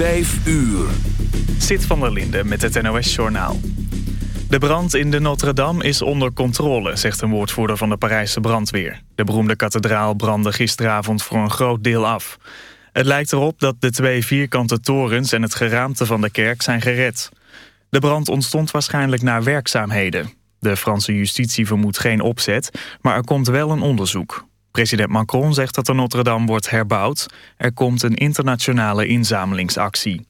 Vijf uur. Zit van der Linde met het NOS-journaal. De brand in de Notre-Dame is onder controle, zegt een woordvoerder van de Parijse brandweer. De beroemde kathedraal brandde gisteravond voor een groot deel af. Het lijkt erop dat de twee vierkante torens en het geraamte van de kerk zijn gered. De brand ontstond waarschijnlijk na werkzaamheden. De Franse justitie vermoedt geen opzet, maar er komt wel een onderzoek. President Macron zegt dat de Notre-Dame wordt herbouwd. Er komt een internationale inzamelingsactie.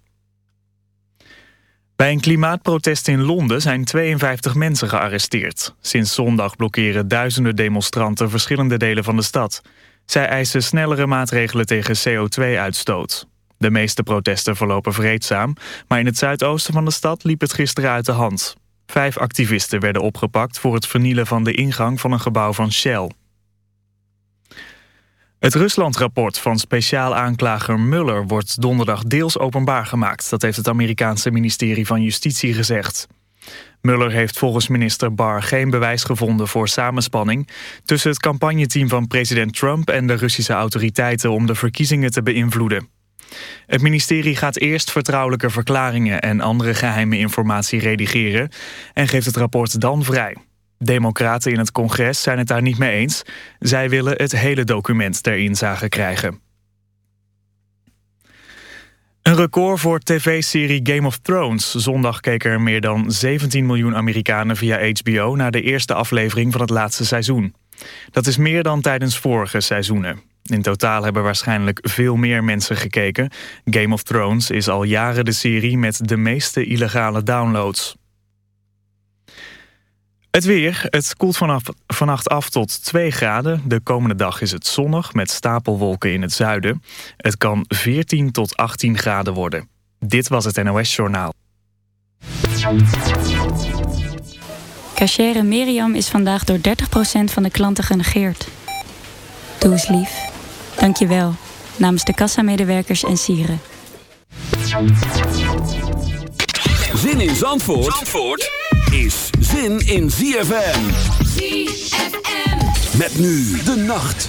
Bij een klimaatprotest in Londen zijn 52 mensen gearresteerd. Sinds zondag blokkeren duizenden demonstranten verschillende delen van de stad. Zij eisen snellere maatregelen tegen CO2-uitstoot. De meeste protesten verlopen vreedzaam, maar in het zuidoosten van de stad liep het gisteren uit de hand. Vijf activisten werden opgepakt voor het vernielen van de ingang van een gebouw van Shell. Het Rusland-rapport van speciaal aanklager Mueller wordt donderdag deels openbaar gemaakt. Dat heeft het Amerikaanse ministerie van Justitie gezegd. Mueller heeft volgens minister Barr geen bewijs gevonden voor samenspanning... tussen het campagneteam van president Trump en de Russische autoriteiten... om de verkiezingen te beïnvloeden. Het ministerie gaat eerst vertrouwelijke verklaringen en andere geheime informatie redigeren... en geeft het rapport dan vrij. Democraten in het congres zijn het daar niet mee eens. Zij willen het hele document ter inzage krijgen. Een record voor tv-serie Game of Thrones. Zondag keken er meer dan 17 miljoen Amerikanen via HBO... naar de eerste aflevering van het laatste seizoen. Dat is meer dan tijdens vorige seizoenen. In totaal hebben waarschijnlijk veel meer mensen gekeken. Game of Thrones is al jaren de serie met de meeste illegale downloads. Het weer. Het koelt vanaf, vannacht af tot 2 graden. De komende dag is het zonnig met stapelwolken in het zuiden. Het kan 14 tot 18 graden worden. Dit was het NOS Journaal. Cachere Miriam is vandaag door 30% van de klanten genegeerd. Doe eens lief. Dank je wel. Namens de kassamedewerkers en sieren. Zin in Zandvoort? Zandvoort? is zin in ZFM. ZFM. Met nu de nacht.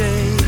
day.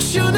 Shoot.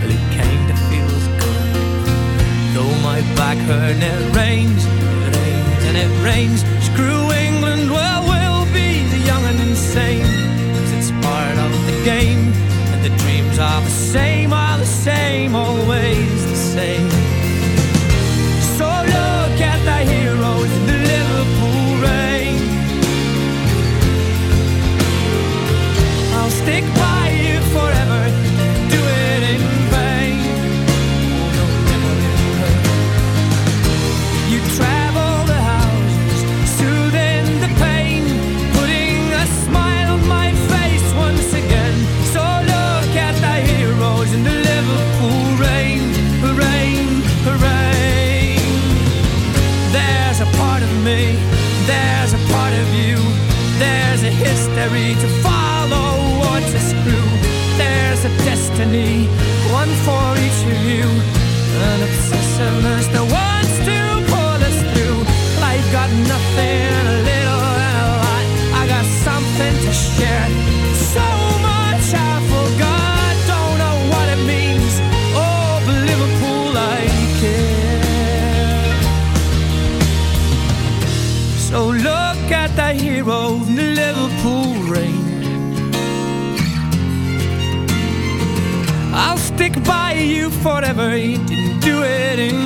well it kinda feels good. Though my back hurt and it rains, it rains and it rains. Screw England, well we'll be the young and insane. Cause it's part of the game, and the dreams are the same, are the same always. agony, one for each of you. An obsession is the forever. He didn't do it in